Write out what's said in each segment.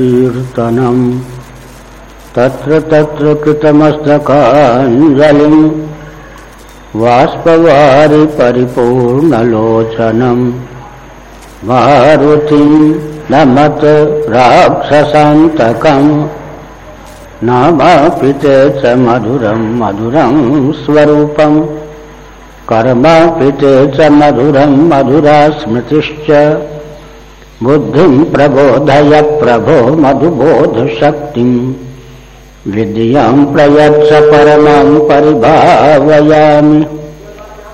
कीर्तनम्। तत्र तत्र कृतमस्तकाञ्जलिम्। वाष्पवारि परिपूर्णलोचनम्। मारुतिम् नमत राक्षसान्तकम्। नामापिते च मधुरं मधुरं स्वरूपम्। कर्मापिते च मधुरं मधुरा स्मृतिश्च बुद्धिम् प्रबोधय प्रभो मधुबोधशक्तिम् विद्याम् प्रयच्छ परमाम् परिभावयामि।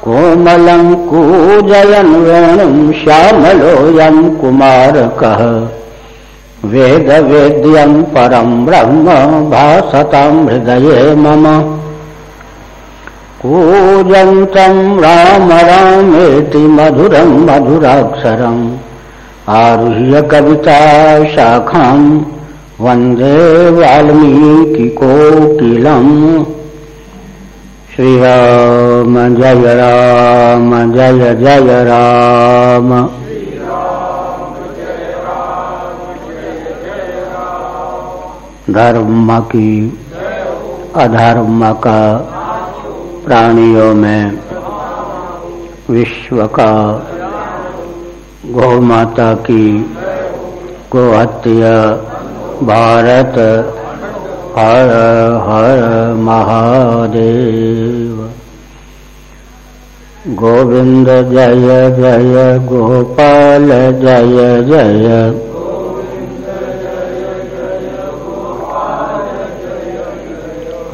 कोमलम् कूजयन् वेणुम् श्यामलोऽयम् कुमारकः। वेदवेद्यम् परम् ब्रह्म भासताम् हृदये मम। कूजन्तम् राम रामेति मधुरम् मधुराक्षरम्। आरुह्य कविता शाखां वंदे वाल्मीकिकोकिलम् श्रीराम जय राम, जय जय राम। धर्म की अधर्म का प्राणियों में विश्व का गौ माता की गोहत्या भारत हर हर महादेव। गोविंद जय जय, गोपाल जय जय।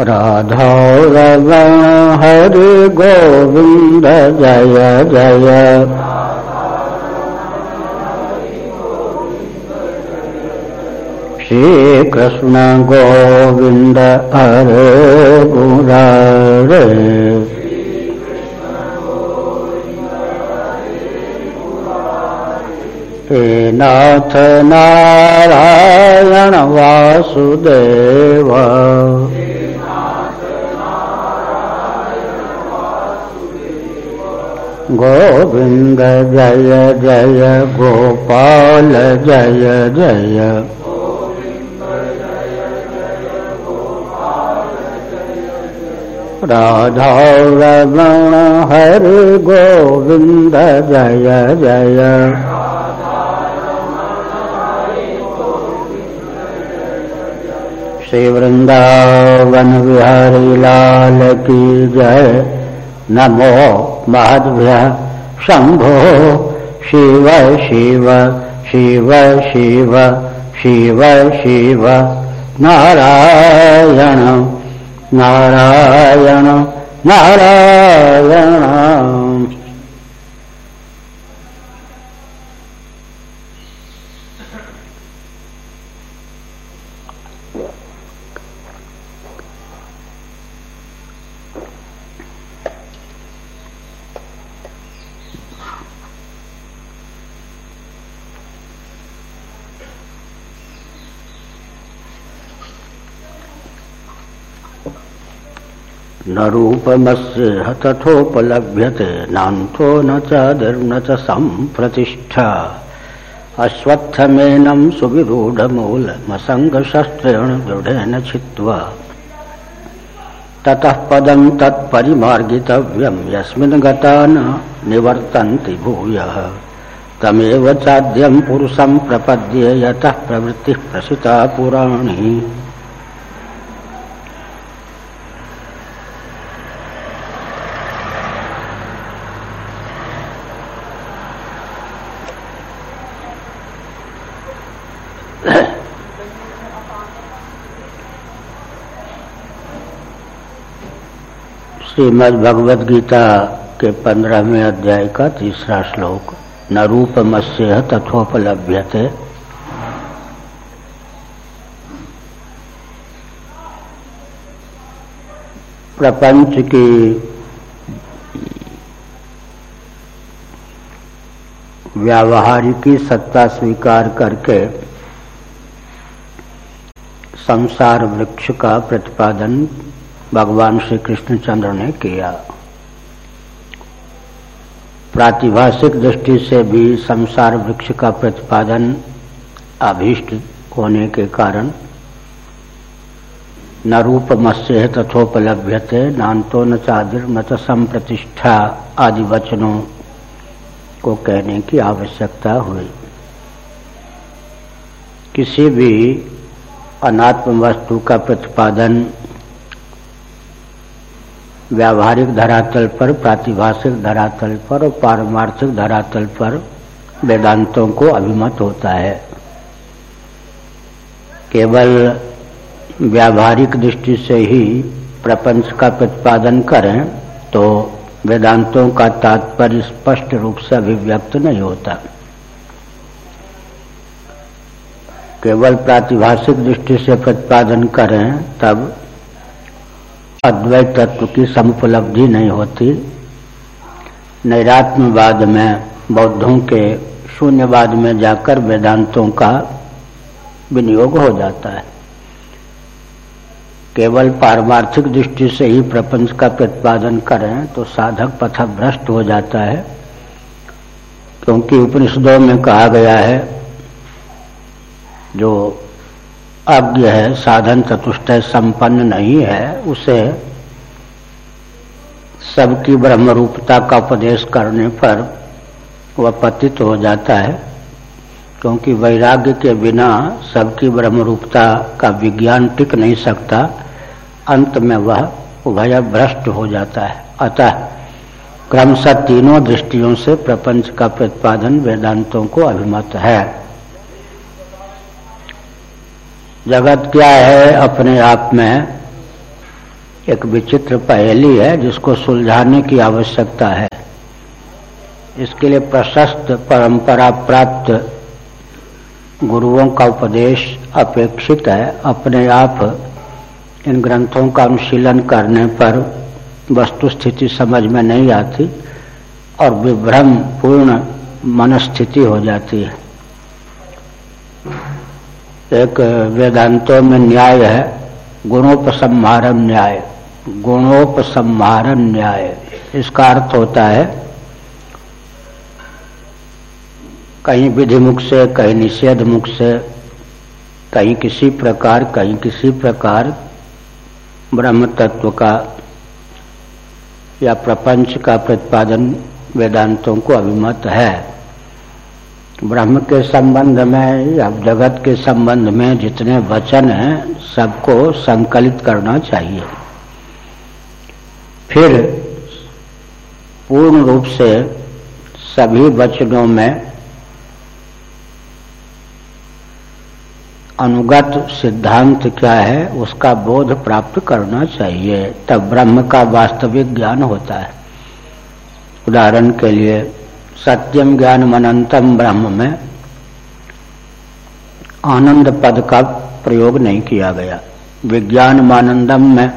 राधा रमण हरि गोविंद जय जय। श्री कृष्ण गोविंद हरे मुरारे हे नाथ नारायण वासुदेव। गोविंद जय जय गोपाल जय जय। राधा हरि गोविंद जय जय। श्री वृंदावन बिहारी लाल की जय नमो महद्भ्य शंभो शिव शिव शिव शिव शिव शिव नारायण नारायण नारायण न रूपमस्य तथोपलभ्यते नान्तो न चादिर्न च सम्प्रतिष्ठा। अश्वत्थमेनं सुविरूढमूलमसङ्गशस्त्रेण दृढेन छित्त्वा। ततः पदं तत्परिमार्गितव्यं, यस्मिन् गता न निवर्तन्ति भूयः। तमेव चाद्यं पुरुषं प्रपद्ये, यतः प्रवृत्तिः प्रसिता पुराणी। श्रीमद भगवद गीता के पंद्रहवें अध्याय का तीसरा श्लोक, न रूपमस्य तथोपलभ्यते। प्रपंच की व्यावहारिकी सत्ता स्वीकार करके संसार वृक्ष का प्रतिपादन भगवान श्री कृष्णचंद्र ने किया। प्रातिभाषिक दृष्टि से भी संसार वृक्ष का प्रतिपादन अभीष्ट होने के कारण न रूप मत्स्य तथोपलभ्यते, नान्तो न चादिर न तो संप्रतिष्ठा आदि वचनों को कहने की आवश्यकता हुई। किसी भी अनात्म वस्तु का प्रतिपादन व्यावहारिक धरातल पर, प्रातिभाषिक धरातल पर और पारमार्थिक धरातल पर वेदांतों को अभिमत होता है। केवल व्यावहारिक दृष्टि से ही प्रपंच का प्रतिपादन करें तो वेदांतों का तात्पर्य स्पष्ट रूप से अभिव्यक्त नहीं होता। केवल प्रातिभाषिक दृष्टि से प्रतिपादन करें तब अद्वैत तत्व की समुपलब्धि नहीं होती। नैरात्मवाद में, बौद्धों के शून्यवाद में जाकर वेदांतों का विनियोग हो जाता है। केवल पारमार्थिक दृष्टि से ही प्रपंच का प्रतिपादन करें तो साधक पथभ्रष्ट हो जाता है। क्योंकि उपनिषदों में कहा गया है, जो अज्ञ है साधन चतुष्टय संपन्न नहीं है, उसे सबकी ब्रह्म रूपता का उपदेश करने पर वह पतित हो जाता है, क्योंकि वैराग्य के बिना सबकी ब्रह्म रूपता का विज्ञान टिक नहीं सकता। अंत में वह उभय भ्रष्ट हो जाता है। अतः क्रमशः तीनों दृष्टियों से प्रपंच का प्रतिपादन वेदांतों को अभिमत है। जगत क्या है अपने आप में? एक विचित्र पहेली है जिसको सुलझाने की आवश्यकता है। इसके लिए प्रशस्त परंपरा प्राप्त गुरुओं का उपदेश अपेक्षित है। अपने आप इन ग्रंथों का अनुशीलन करने पर वस्तु स्थिति समझ में नहीं आती और विभ्रम पूर्ण मनस्थिति हो जाती है। एक वेदांतों में न्याय है गुणोपसंहारन न्याय गुणोपसंहारन न्याय। इसका अर्थ होता है, कहीं विधि मुख से, कहीं निषेध मुख से, कहीं किसी प्रकार, कहीं किसी प्रकार ब्रह्म तत्व का या प्रपंच का प्रतिपादन वेदांतों को अभिमत है। ब्रह्म के संबंध में या जगत के संबंध में जितने वचन हैं, सबको संकलित करना चाहिए। फिर पूर्ण रूप से सभी वचनों में अनुगत सिद्धांत क्या है, उसका बोध प्राप्त करना चाहिए। तब ब्रह्म का वास्तविक ज्ञान होता है। उदाहरण के लिए सत्यम ज्ञान मनंतम ब्रह्म में आनंद पद का प्रयोग नहीं किया गया। विज्ञान मानंदम में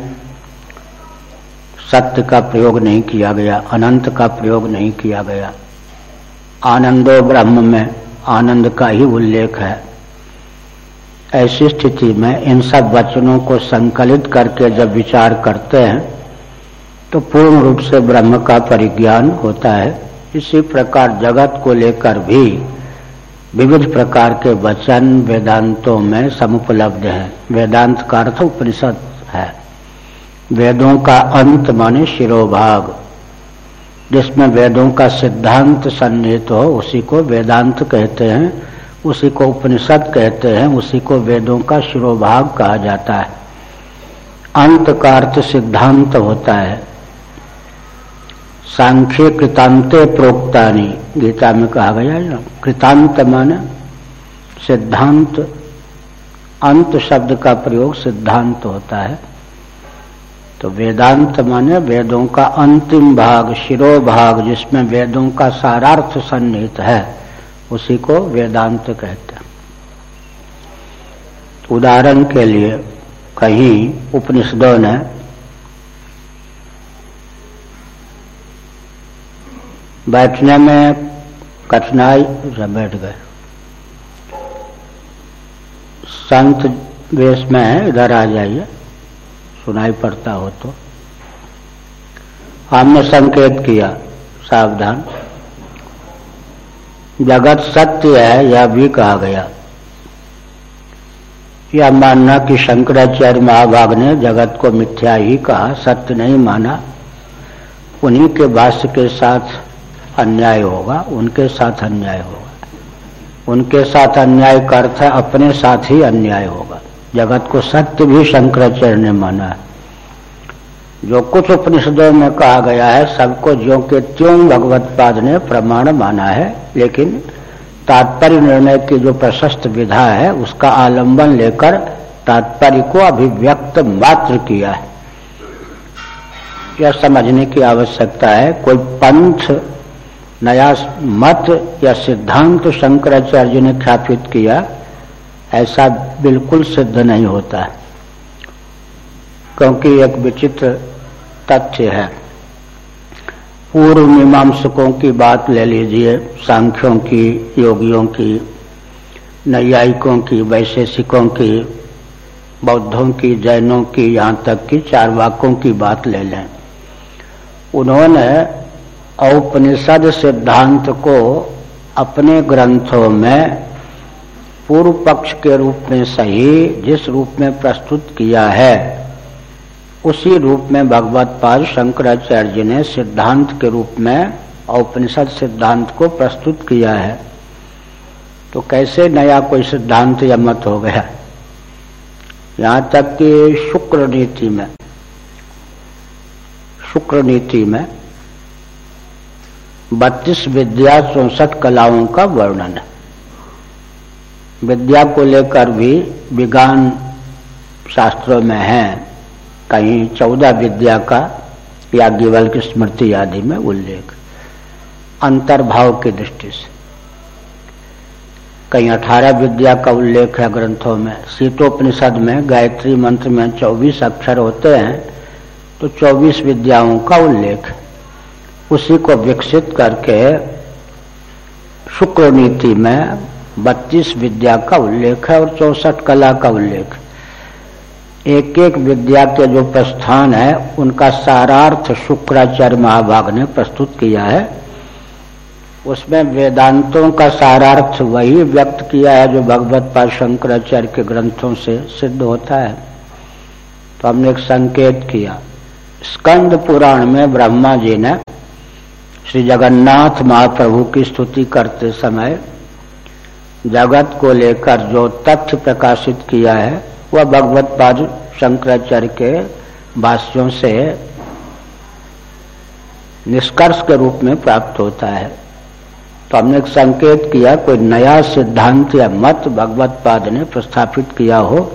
सत्य का प्रयोग नहीं किया गया, अनंत का प्रयोग नहीं किया गया। आनंदो ब्रह्म में आनंद का ही उल्लेख है। ऐसी स्थिति में इन सब वचनों को संकलित करके जब विचार करते हैं तो पूर्ण रूप से ब्रह्म का परिज्ञान होता है। इसी प्रकार जगत को लेकर भी विविध प्रकार के वचन वेदांतों में समुपलब्ध है। वेदांत का अर्थ उपनिषद है। वेदों का अंत माने शिरोभाग। जिसमें वेदों का सिद्धांत सन्निहित हो, उसी को वेदांत कहते हैं, उसी को उपनिषद कहते हैं, उसी को वेदों का शिरोभाग कहा जाता है। अंत का अर्थ सिद्धांत होता है। सांख्य कृतांते प्रोक्तानी। गीता में कहा गया है कृतांत माने, सिद्धांत, अंत शब्द का प्रयोग सिद्धांत होता है। तो वेदांत माने, वेदों का अंतिम भाग शिरो भाग जिसमें वेदों का सारार्थ सन्निहित है, उसी को वेदांत कहते हैं। उदाहरण के लिए कहीं उपनिषदों ने बैठने में कठिनाई बैठ गए। संत वेश में है इधर आ जाइए, सुनाई पड़ता हो तो। हमने संकेत किया, सावधान। जगत सत्य है, यह भी कहा गया। यह मानना कि शंकराचार्य महाभाग ने जगत को मिथ्या ही कहा, सत्य नहीं माना। उन्हीं के भाष्य के साथ अन्याय होगा, उनके साथ अन्याय होगा। उनके साथ अन्याय का अर्थ है, अपने साथ ही अन्याय होगा। जगत को सत्य भी शंकराचार्य ने माना है। जो कुछ उपनिषदों में कहा गया है, सबको ज्यो के त्यों भगवत पाद ने प्रमाण माना है, लेकिन तात्पर्य निर्णय की जो प्रशस्त विधा है, उसका आलंबन लेकर तात्पर्य को अभिव्यक्त मात्र किया है। यह समझने की आवश्यकता है, कोई पंथ नया मत या सिद्धांत शंकराचार्य ने ख्यापित किया, ऐसा बिल्कुल सिद्ध नहीं होता, क्योंकि एक विचित्र तथ्य है। पूर्व मीमांसकों की बात ले लीजिए, सांख्यों की, योगियों की, नैयायिकों की, वैशेषिकों की, बौद्धों की, जैनों की, यहाँ तक की चार वाकों की बात ले लें। उन्होंने औपनिषद सिद्धांत को अपने ग्रंथों में पूर्व पक्ष के रूप में सही जिस रूप में प्रस्तुत किया है, उसी रूप में भगवत पाद शंकराचार्य जी ने सिद्धांत के रूप में औपनिषद सिद्धांत को प्रस्तुत किया है। तो कैसे नया कोई सिद्धांत या मत हो गया? यहाँ तक कि शुक्र नीति में, शुक्र नीति में बत्तीस विद्या चौसठ कलाओं का वर्णन। है विद्या को लेकर भी विज्ञान शास्त्रों में है। कहीं चौदह विद्या का याज्ञवल की स्मृति आदि में उल्लेख। अंतर्भाव की दृष्टि से। कहीं अठारह विद्या का उल्लेख है ग्रंथों में। शीतोपनिषद में, गायत्री मंत्र में चौबीस अक्षर होते हैं तो चौबीस विद्याओं का उल्लेख। उसी को विकसित करके शुक्र नीति में बत्तीस विद्या का उल्लेख है और चौसठ कला का उल्लेख एक एक विद्या के जो प्रस्थान है, उनका सारार्थ शुक्राचार्य महाभाग ने प्रस्तुत किया है। उसमें वेदांतों का सारार्थ वही व्यक्त किया है जो भगवत पाद शंकराचार्य के ग्रंथों से सिद्ध होता है। तो हमने एक संकेत किया। स्कंद पुराण में ब्रह्मा जी ने श्री जगन्नाथ महाप्रभु की स्तुति करते समय जगत को लेकर जो तथ्य प्रकाशित किया है, वह भगवत पाद शंकराचार्य के भाष्यों से निष्कर्ष के रूप में प्राप्त होता है। तो हमने एक संकेत किया, कोई नया सिद्धांत या मत भगवत पाद ने प्रस्थापित किया हो,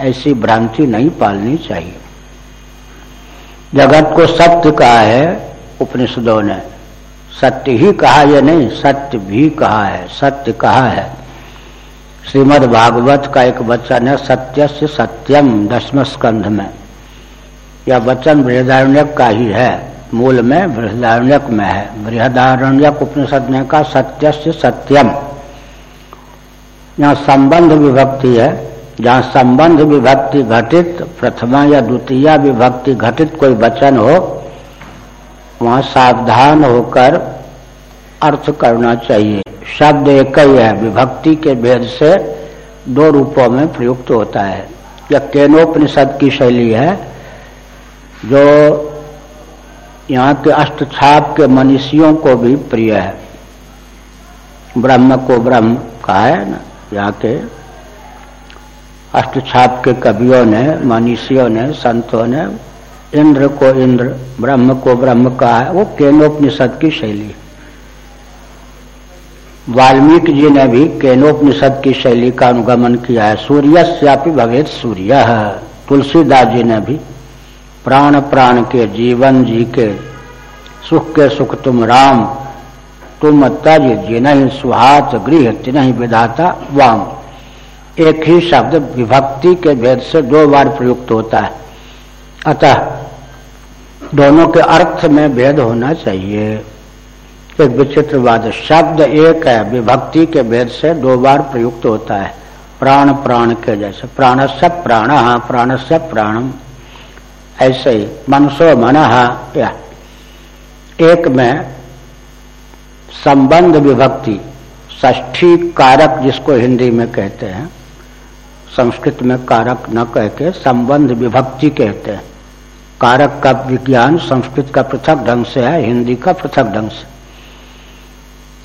ऐसी भ्रांति नहीं पालनी चाहिए। जगत को सत्य कहा है उपनिषदों ने। सत्य ही कहा या नहीं, सत्य भी कहा है, सत्य कहा है। श्रीमद भागवत का एक वचन है सत्य से सत्यम दसम स्कंध में यह वचन बृहदारण्यक का ही है, मूल में बृहदारण्यक में है। बृहदारण्यक उपनिषद ने कहा सत्य। से सत्यम यहाँ संबंध विभक्ति है, जहाँ संबंध विभक्ति घटित, प्रथमा या द्वितीय विभक्ति घटित कोई वचन हो वहाँ सावधान होकर अर्थ करना चाहिए। शब्द एक ही है, विभक्ति के भेद से दो रूपों में प्रयुक्त होता है। यह केनोपनिषद की शैली है, जो यहाँ के अष्टछाप के मनुष्यों को भी प्रिय है। ब्रह्म को ब्रह्म कहा है ना, यहाँ के अष्टछाप के कवियों ने, मनीषियों ने, संतों ने इंद्र को इंद्र, ब्रह्म को ब्रह्म कहा है। वो केनोपनिषद की शैली। वाल्मीकि जी ने भी केनोपनिषद की शैली का अनुगमन किया है। सूर्य श्यापी भवेद सूर्य। तुलसीदास जी ने भी प्राण प्राण के, जीवन जी के, सुख के सुख तुम राम, तुम तज जिन सुहात, गृह तिन विधाता वाम। एक ही शब्द, विभक्ति के भेद से दो बार प्रयुक्त होता है। अतः दोनों के अर्थ में भेद होना चाहिए। एक विचित्रवाद शब्द एक है, विभक्ति के भेद से दो बार प्रयुक्त होता है। प्राण प्राण के जैसे प्राण से प्राण प्राण से प्राणम। ऐसे ही, मनसो मन, या। एक में संबंध विभक्ति, ष्ठी कारक जिसको हिंदी में कहते हैं, संस्कृत में कारक न कह के संबंध विभक्ति कहते हैं। कारक का विज्ञान संस्कृत का पृथक ढंग से है, हिंदी का पृथक ढंग से।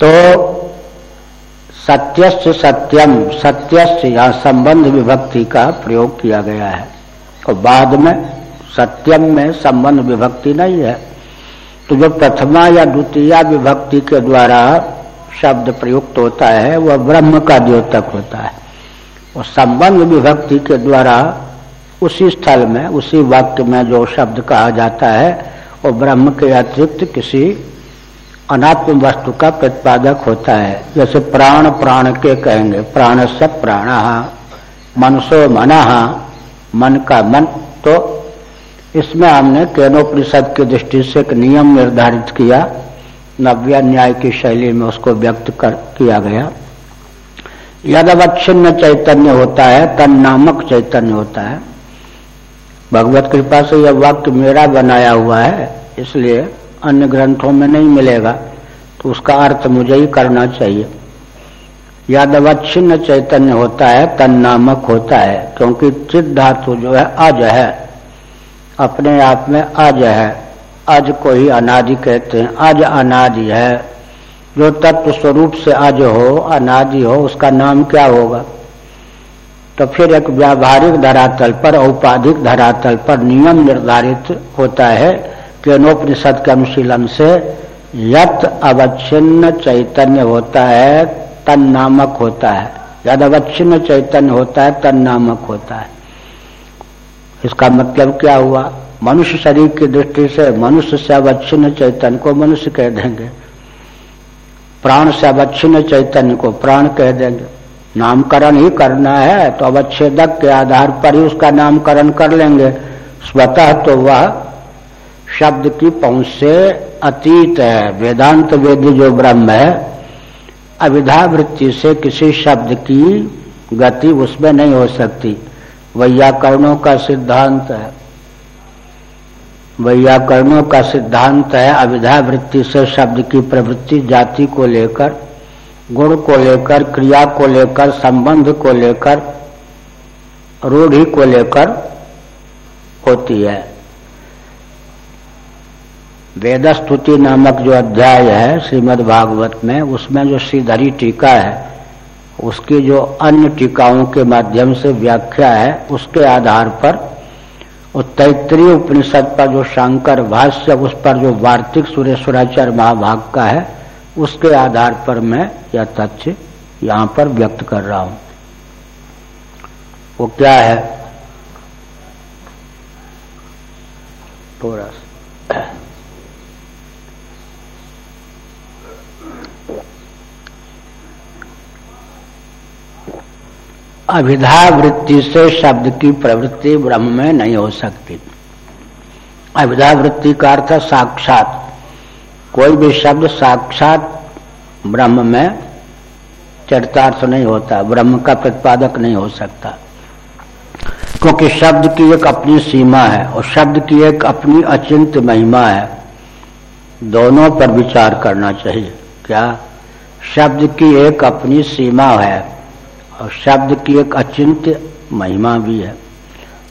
तो सत्यस्थ सत्यम सत्यस्थ या संबंध विभक्ति का प्रयोग किया गया है। और बाद में सत्यम में संबंध विभक्ति नहीं है। तो जो प्रथमा या द्वितीय विभक्ति के द्वारा शब्द प्रयुक्त होता है, वह ब्रह्म का द्योतक होता है। और संबंध विभक्ति के द्वारा उसी स्थल में, उसी वाक्य में जो शब्द कहा जाता है, वो ब्रह्म के अतिरिक्त किसी अनात्म वस्तु का प्रतिपादक होता है। जैसे प्राण प्राण के कहेंगे, प्राण से प्राण, मनसो मना, मन का मन तो इसमें हमने केनोपनिषद की दृष्टि से एक नियम निर्धारित किया नव्य न्याय की शैली में उसको व्यक्त कर, किया गया। यद अवच्छिन्न चैतन्य होता है तन नामक चैतन्य होता है। भगवत कृपा से यह वाक्य मेरा बनाया हुआ है, इसलिए अन्य ग्रंथों में नहीं मिलेगा तो उसका अर्थ मुझे ही करना चाहिए। यद अवच्छिन्न चैतन्य होता है, तन नामक होता है, क्योंकि चित धातु जो है अज है, अपने आप में अज है। अज को ही अनादि कहते हैं। अज अनादि है। जो तत्व स्वरूप से अज हो, अनादि हो, उसका नाम क्या होगा? तो फिर एक व्यावहारिक धरातल पर, औपाधिक धरातल पर नियम निर्धारित होता है कि केनोपनिषद के अनुशीलन से यत अवच्छिन्न चैतन्य होता है, तन नामक होता है। यद अवच्छिन्न चैतन्य होता है, तन नामक होता है। इसका मतलब क्या हुआ? मनुष्य शरीर की दृष्टि से मनुष्य से अवच्छिन्न चैतन्य को मनुष्य कह देंगे। प्राण से अवच्छिन्न चैतन्य को प्राण कह देंगे। नामकरण ही करना है तो अवच्छेदक के आधार पर ही उसका नामकरण कर लेंगे। स्वतः तो वह शब्द की पहुँच से अतीत है। वेदांत वेद जो ब्रह्म है अविधा वृत्ति से किसी शब्द की गति उसमें नहीं हो सकती। वैयाकरणों का सिद्धांत है। वैयाकरणों का सिद्धांत है अविधा वृत्ति से शब्द की प्रवृत्ति जाति को लेकर। गुण को लेकर, क्रिया को लेकर, संबंध को लेकर, रूढ़ी को लेकर होती है। वेद स्तुति नामक जो अध्याय है श्रीमद् भागवत में, उसमें जो श्रीधरी टीका है, उसकी जो अन्य टीकाओं के माध्यम से व्याख्या है, उसके आधार पर और तैतरीय उपनिषद पर जो शंकर भाष्य, उस पर जो वार्तिक सूर्य सुरेश्वराचार्य महाभाग का है उसके आधार पर मैं यह तथ्य यहाँ पर व्यक्त कर रहा हूँ। वो क्या है? थोड़ा अभिधा वृत्ति से शब्द की प्रवृत्ति ब्रह्म में नहीं हो सकती। अभिधा वृत्ति का अर्थ साक्षात कोई भी शब्द साक्षात ब्रह्म में चरितार्थ नहीं होता, ब्रह्म का प्रतिपादक नहीं हो सकता। क्योंकि शब्द की एक अपनी सीमा है और शब्द की एक अपनी अचिंत महिमा है। दोनों पर विचार करना चाहिए। क्या? शब्द की एक अपनी सीमा है और शब्द की एक अचिंत महिमा भी है।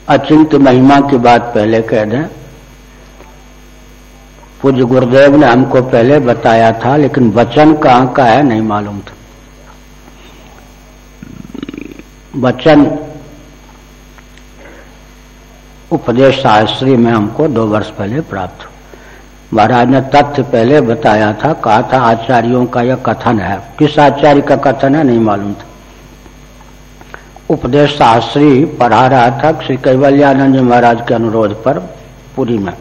अचिंत महिमा की बात पहले कह दें। पूज्य गुरुदेव ने हमको पहले बताया था, लेकिन वचन कहाँ का है नहीं मालूम था। वचन उपदेश शास्त्री में हमको दो वर्ष पहले प्राप्त महाराज ने तथ्य पहले बताया था, कहा था आचार्यों का यह कथन है। किस आचार्य का कथन है नहीं मालूम था। उपदेश शास्त्री पढ़ा रहा था श्री कैवल्यानंद जी महाराज के अनुरोध पर, पुरी में।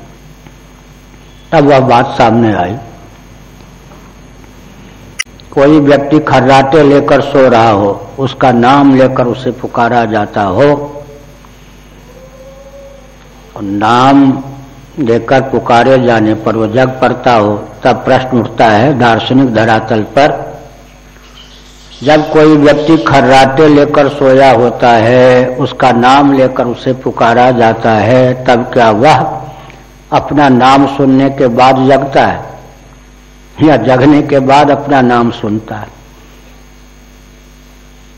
तब वह बात सामने आई। कोई व्यक्ति खर्राटे लेकर सो रहा हो, उसका नाम लेकर उसे पुकारा जाता हो नाम लेकर पुकारे जाने पर वो जग पड़ता हो, तब प्रश्न उठता है दार्शनिक धरातल पर, जब कोई व्यक्ति खर्राटे लेकर सोया होता है, उसका नाम लेकर उसे पुकारा जाता है, तब क्या वह अपना नाम सुनने के बाद जगता है, या जगने के बाद अपना नाम सुनता है।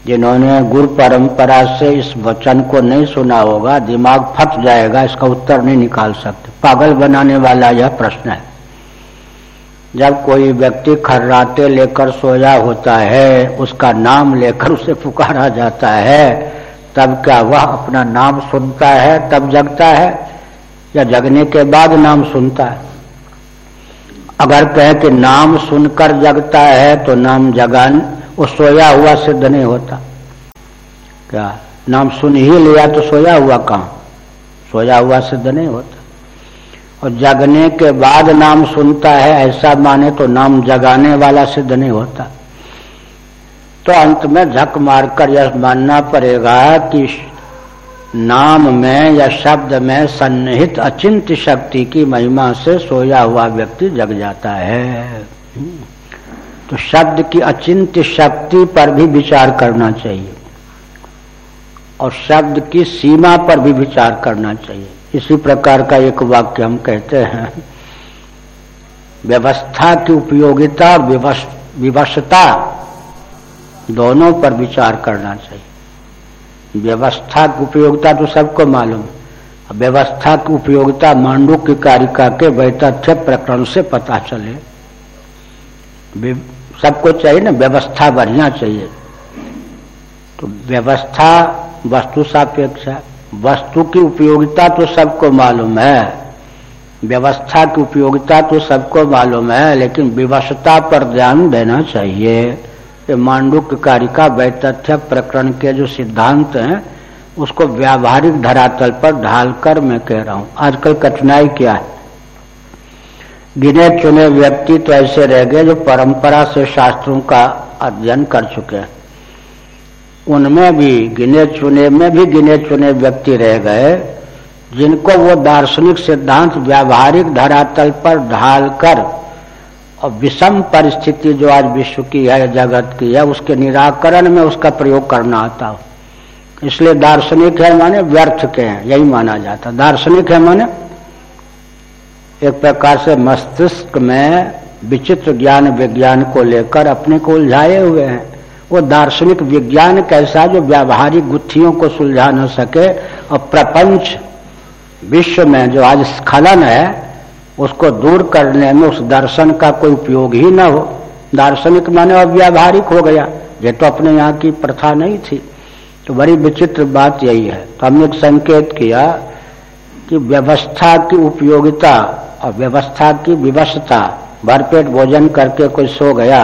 जिन्होंने गुरु परंपरा से इस वचन को नहीं सुना होगा, दिमाग फट जाएगा, इसका उत्तर नहीं निकाल सकते। पागल बनाने वाला यह प्रश्न है। जब कोई व्यक्ति खर्राटे लेकर सोया होता है, उसका नाम लेकर उसे पुकारा जाता है, तब क्या वह अपना नाम सुनता है, तब जगता है? या जगने के बाद नाम सुनता है। अगर कहे कि नाम सुनकर जगता है तो नाम जगान, वो सोया हुआ सिद्ध नहीं होता। क्या? नाम सुन ही लिया तो सोया हुआ कहा? सोया हुआ सिद्ध नहीं होता। और जगने के बाद नाम सुनता है, ऐसा माने तो नाम जगाने वाला सिद्ध नहीं होता। तो अंत में झक मारकर यह मानना पड़ेगा कि नाम में या शब्द में सन्निहित अचिंत शक्ति की महिमा से सोया हुआ व्यक्ति जग जाता है। तो शब्द की अचिंत शक्ति पर भी विचार करना चाहिए। और शब्द की सीमा पर भी विचार करना चाहिए। इसी प्रकार का एक वाक्य हम कहते हैं, व्यवस्था की उपयोगिता और विवशता दोनों पर विचार करना चाहिए। व्यवस्था की उपयोगिता तो सबको मालूम। व्यवस्था की उपयोगिता मांडू की कारिका के वैतथ्य प्रकरण से पता चले। सबको चाहिए ना, व्यवस्था बढ़िया चाहिए। तो व्यवस्था, वस्तु सापेक्ष है वस्तु की उपयोगिता तो सबको मालूम है। व्यवस्था की उपयोगिता तो सबको मालूम है, लेकिन विवशता पर ध्यान देना चाहिए। कि मांडुक कारिका वैतथ्य प्रकरण के जो सिद्धांत हैं, उसको व्यावहारिक धरातल पर ढालकर मैं कह रहा हूँ। आजकल कठिनाई क्या है? गिने चुने व्यक्ति तो ऐसे रह गए जो परंपरा से शास्त्रों का अध्ययन कर चुके हैं। उनमें भी गिने चुने, में भी गिने चुने व्यक्ति रह गए, जिनको वो दार्शनिक सिद्धांत व्यावहारिक धरातल पर ढालकर और विषम परिस्थिति जो आज विश्व की है, जगत की है, उसके निराकरण में उसका प्रयोग करना आता हो। इसलिए दार्शनिक है माने व्यर्थ के हैं, यही माना जाता। दार्शनिक है माने एक प्रकार से मस्तिष्क में विचित्र ज्ञान, विज्ञान को लेकर अपने को उलझाए हुए हैं। वो दार्शनिक विज्ञान कैसा जो व्यावहारिक गुत्थियों को सुलझा न सके और प्रपंच विश्व में जो आज स्खलन है उसको दूर करने में उस दर्शन का कोई उपयोग ही न हो। दार्शनिक माने और व्यावहारिक हो गया। ये तो अपने यहाँ की प्रथा नहीं थी। तो बड़ी विचित्र बात यही है। तो हमने एक संकेत किया कि व्यवस्था की उपयोगिता और व्यवस्था की विवशता, भरपेट भोजन करके कोई सो गया,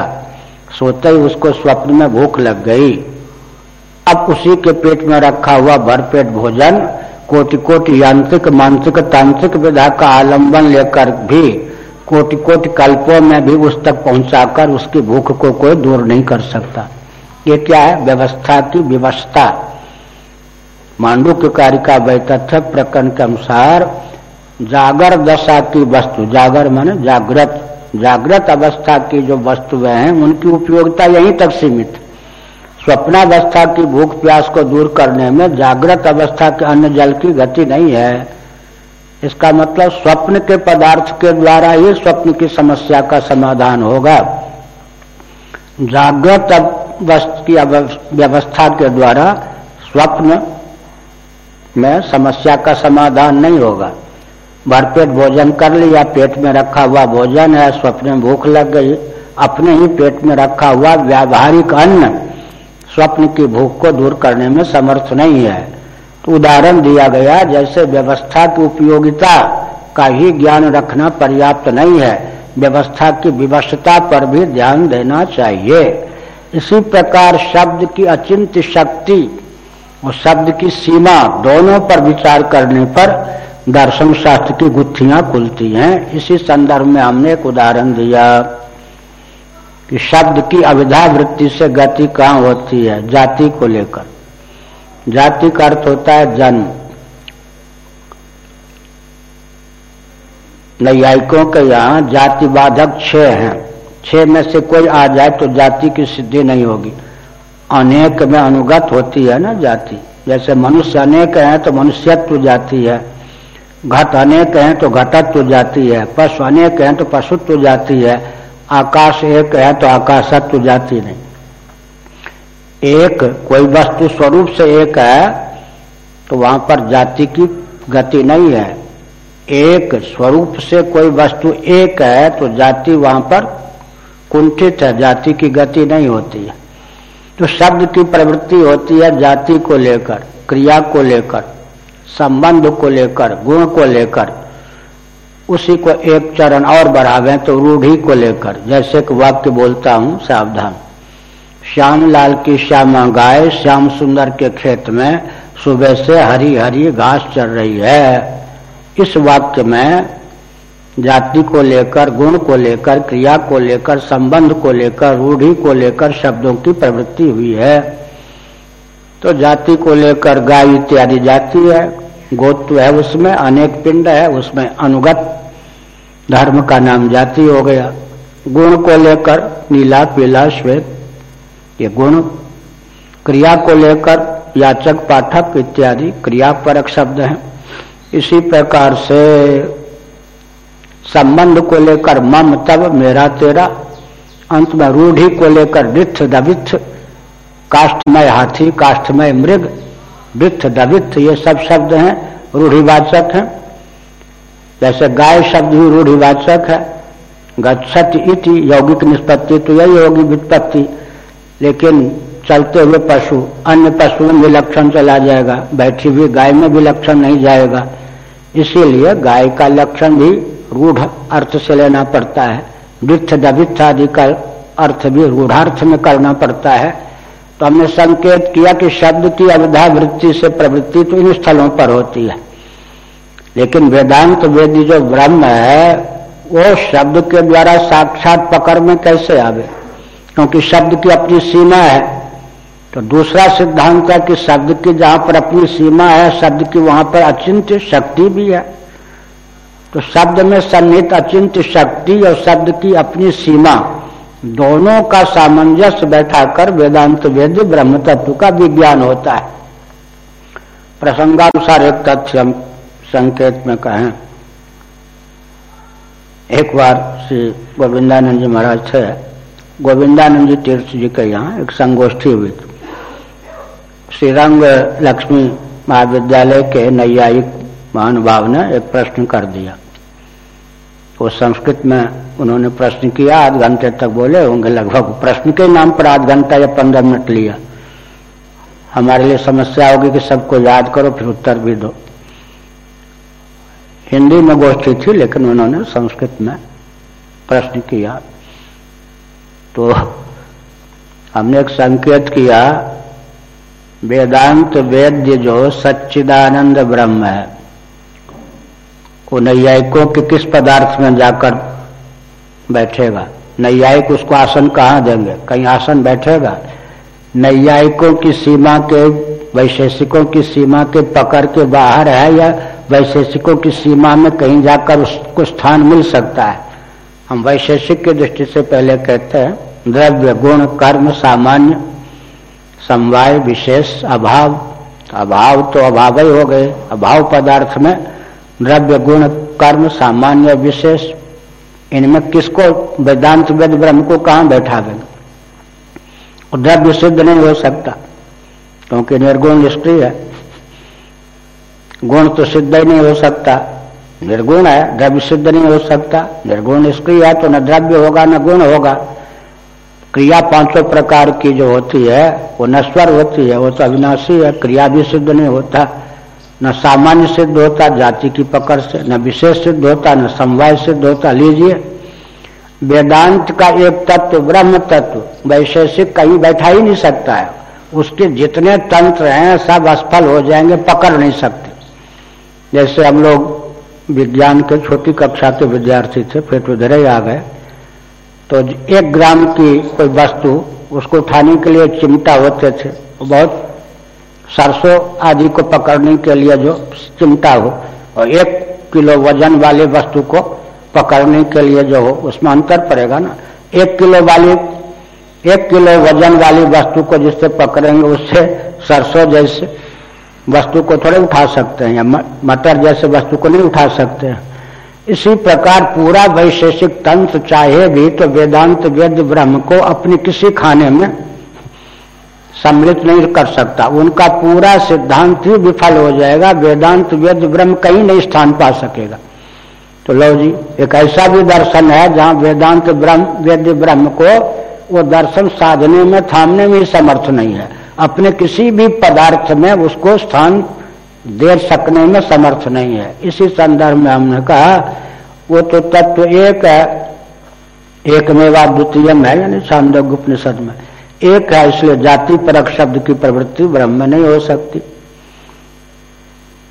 सोते ही उसको स्वप्न में भूख लग गई। अब उसी के पेट में रखा हुआ भरपेट भोजन कोटि कोटि यांत्रिक, मानसिक, तांत्रिक विधा का आलंबन लेकर भी कोटि कोटि कल्पों में भी उस तक पहुंचाकर उसकी भूख को कोई दूर नहीं कर सकता। ये क्या है? व्यवस्था की व्यवस्था। मांडू के कार्य का वैतथ्य प्रकरण के अनुसार जागर दशा की वस्तु, जागर माने जागृत जागृत अवस्था की जो वस्तुएँ हैं, उनकी उपयोगिता यहीं तक सीमित। स्वप्नावस्था की भूख प्यास को दूर करने में जागृत अवस्था के अन्न जल की गति नहीं है। इसका मतलब स्वप्न के पदार्थ के द्वारा ही स्वप्न की समस्या का समाधान होगा। जागृत की व्यवस्था के द्वारा स्वप्न में समस्या का समाधान नहीं होगा। भरपेट भोजन कर लिया, पेट में रखा हुआ भोजन है, स्वप्न में भूख लग गई, अपने ही पेट में रखा हुआ व्यावहारिक अन्न स्वप्न की भूख को दूर करने में समर्थ नहीं है। तो उदाहरण दिया गया, जैसे व्यवस्था की उपयोगिता का ही ज्ञान रखना पर्याप्त नहीं है, व्यवस्था की विवशता पर भी ध्यान देना चाहिए। इसी प्रकार शब्द की अचिंत शक्ति और शब्द की सीमा दोनों पर विचार करने पर दर्शन शास्त्र की गुत्थियाँ खुलती हैं। इसी संदर्भ में हमने एक उदाहरण दिया। कि शब्द की अविधा वृत्ति से गति कहाँ होती है? जाति को लेकर। जाति का अर्थ होता है जन्म नैयायिकों के यहाँ जाति बाधक छह हैं। छह में से कोई आ जाए तो जाति की सिद्धि नहीं होगी। अनेक में अनुगत होती है ना जाति। जैसे मनुष्य अनेक है तो मनुष्यत्व जाति है। घट अनेक हैं तो घटत्व जाती है। पशु अनेक हैं तो पशुत्व जाती है। आकाश एक है तो आकाशत्व जाति नहीं। एक, कोई वस्तु स्वरूप से एक है तो वहाँ पर जाति की गति नहीं है। एक, स्वरूप से कोई वस्तु एक है तो जाति वहाँ पर कुंठित है, जाति की गति नहीं होती है। तो शब्द की प्रवृत्ति होती है जाति को लेकर, क्रिया को लेकर, संबंध को लेकर, गुण को लेकर। उसी को एक चरण और बढ़ावे तो रूढ़ी को लेकर, जैसे कि वाक्य बोलता हूँ, सावधान। श्याम लाल की श्यामा गाय श्याम सुंदर के खेत में सुबह से हरी हरी घास चल रही है। इस वाक्य में जाति को लेकर, गुण को लेकर, क्रिया को लेकर, संबंध को लेकर, रूढ़ी को लेकर शब्दों की प्रवृत्ति हुई है। तो जाति को लेकर गाय इत्यादि जाति है, गोत्व है उसमें, अनेक पिंड है उसमें अनुगत धर्म का नाम जाति हो गया। गुण को लेकर नीला पीला श्वेत। ये गुण क्रिया को लेकर याचक पाठक इत्यादि क्रियापरक शब्द हैं। इसी प्रकार से संबंध को लेकर मम तब मेरा तेरा, अंत में रूढ़ी को लेकर वृथ दविथ काष्ठमय हाथी, काष्ठमय मृग वृथ दविथ ये सब शब्द हैं, रूढ़िवाचक हैं। जैसे गाय शब्द भी रूढ़िवाचक है। गच्छत इति, यौगिक निष्पत्ति तो यही होगी वित्पत्ति लेकिन चलते हुए पशु, अन्य पशुओं में भी लक्षण चला जाएगा। बैठी हुई गाय में भी लक्षण नहीं जाएगा। इसीलिए गाय का लक्षण भी रूढ़ अर्थ से लेना पड़ता है। वृक्ष दवित्थ आदि का अर्थ भी रूढ़ार्थ में करना पड़ता है। तो हमने संकेत किया कि शब्द की अवधा वृत्ति से प्रवृत्ति तो इन स्थलों पर होती है। लेकिन वेदांत वेदी जो ब्रह्म है, वो शब्द के द्वारा साक्षात पकड़ में कैसे आवे? क्योंकि शब्द की अपनी सीमा है। तो दूसरा सिद्धांत है कि शब्द की जहाँ पर अपनी सीमा है, शब्द की वहाँ पर अचिंत्य शक्ति भी है। तो शब्द में सन्निहित अचिंत्य शक्ति और शब्द की अपनी सीमा, दोनों का सामंजस्य बैठाकर वेदांत वेद ब्रह्म तत्व का विज्ञान होता है। प्रसंगानुसार एक तथ्य हम संकेत में कहें। एक बार श्री गोविंदानंद जी महाराज थे। गोविंदानंद जी तीर्थ जी के यहाँ एक संगोष्ठी हुई थी। श्रीरंग लक्ष्मी महाविद्यालय के नैयायिक महानुभाव ने एक प्रश्न कर दिया। वो संस्कृत में उन्होंने प्रश्न किया, आध घंटे तक बोले होंगे लगभग। प्रश्न के नाम पर आध घंटा या पंद्रह मिनट लिया। हमारे लिए समस्या होगी कि सबको याद करो, फिर उत्तर भी दो। हिंदी में गोष्ठी थी, लेकिन उन्होंने संस्कृत में प्रश्न किया। तो हमने एक संकेत किया, वेदांत वेद्य जो सच्चिदानंद ब्रह्म है, वो नैयायिकों के किस पदार्थ में जाकर बैठेगा? नैयायिक उसको आसन कहाँ देंगे? कहीं आसन बैठेगा? नैयायिकों की सीमा के, वैशेषिकों की सीमा के पकड़ के बाहर है या वैशेषिकों की सीमा में कहीं जाकर उसको स्थान मिल सकता है। हम वैशेषिक की दृष्टि से पहले कहते हैं, द्रव्य, गुण, कर्म, सामान्य, समवाय, विशेष, अभाव। अभाव तो अभाव ही हो गए। अभाव पदार्थ में द्रव्य, गुण, कर्म, सामान्य, विशेष, इनमें किसको, वेदांत वेद ब्रह्म को कहाँ बैठा देंगे द्रव्य सिद्ध नहीं हो सकता, क्योंकि निर्गुण निष्क्रिय है। गुण तो सिद्ध ही नहीं हो सकता। निर्गुण है, द्रव्य सिद्ध नहीं हो सकता। निर्गुण निष्क्रिय है तो न द्रव्य होगा, न गुण होगा। क्रिया पाँचों प्रकार की जो होती है, वो नश्वर होती है, वो तो अविनाशी है, क्रिया भी सिद्ध नहीं होता। न सामान्य सिद्ध होता, जाति की पकड़ से, न विशेष सिद्ध होता, न समवाय सिद्ध होता। लीजिए, वेदांत का एक तत्व, ब्रह्म तत्व, वैशेषिक कहीं बैठा ही नहीं सकता है। उसके जितने तंत्र हैं, सब असफल हो जाएँगे, पकड़ नहीं सकते। जैसे हम लोग विज्ञान के छोटी कक्षा के विद्यार्थी थे फिर तो इधर ही आ गए। तो एक ग्राम की कोई वस्तु, उसको उठाने के लिए चिमटा होते थे। बहुत सरसों आदि को पकड़ने के लिए जो चिमटा हो, और एक किलो वज़न वाले वस्तु को पकड़ने के लिए जो हो, उसमें अंतर पड़ेगा ना। एक किलो वाली, एक किलो वज़न वाली वस्तु को जिससे पकड़ेंगे, उससे सरसों जैसे वस्तु को थोड़े उठा सकते हैं, या मटर जैसे वस्तु को नहीं उठा सकते। इसी प्रकार पूरा वैशेषिक तंत्र चाहे भी तो वेदांत, वेद ब्रह्म को अपने किसी खाने में सम्मिलित नहीं कर सकता। उनका पूरा सिद्धांत ही विफल हो जाएगा, वेदांत, वेद ब्रह्म कहीं नहीं स्थान पा सकेगा। तो लो जी, एक ऐसा भी दर्शन है जहाँ वेदांत ब्रह्म, वेद ब्रह्म को वो दर्शन साधने में, थामने में समर्थ नहीं है। अपने किसी भी पदार्थ में उसको स्थान दे सकने में समर्थ नहीं है। इसी संदर्भ में हमने कहा, वो तो तत्व एक है एक मेवा द्वितीय है, यानी छांदोग्य उपनिषद में। एक है, इसलिए जाति परक शब्द की प्रवृत्ति ब्रह्म में नहीं हो सकती।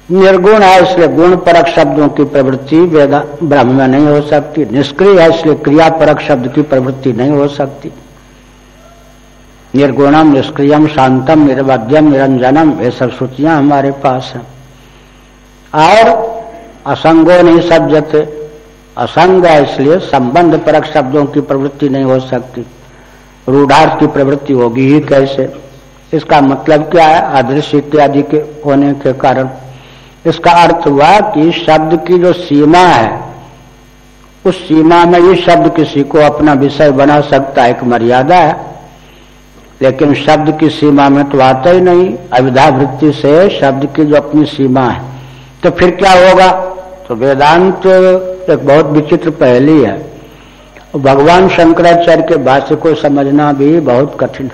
निर्गुण है, इसलिए गुण परक शब्दों की प्रवृत्ति वेदा ब्रह्म में नहीं हो सकती। निष्क्रिय है, इसलिए क्रिया परक शब्द की प्रवृत्ति नहीं हो सकती। निर्गुणम, निष्क्रियम, शांतम, निर्वध्यम, निरंजनम, ये सब श्रुतियाँ हमारे पास हैं। और असंगो नहीं सज्जते असंग है इसलिए संबंध परक शब्दों की प्रवृत्ति नहीं हो सकती। रूढ़ार्थ की प्रवृत्ति होगी ही कैसे? इसका मतलब क्या है? अदृश्य इत्यादि के होने के कारण। इसका अर्थ हुआ कि शब्द की जो सीमा है, उस सीमा में ये शब्द किसी को अपना विषय बना सकता है, एक मर्यादा है। लेकिन शब्द की सीमा में तो आता ही नहीं। अविधा वृत्ति से शब्द की जो अपनी सीमा है। तो फिर क्या होगा? तो वेदांत एक बहुत विचित्र पहली है। भगवान शंकराचार्य के भाष्य को समझना भी बहुत कठिन।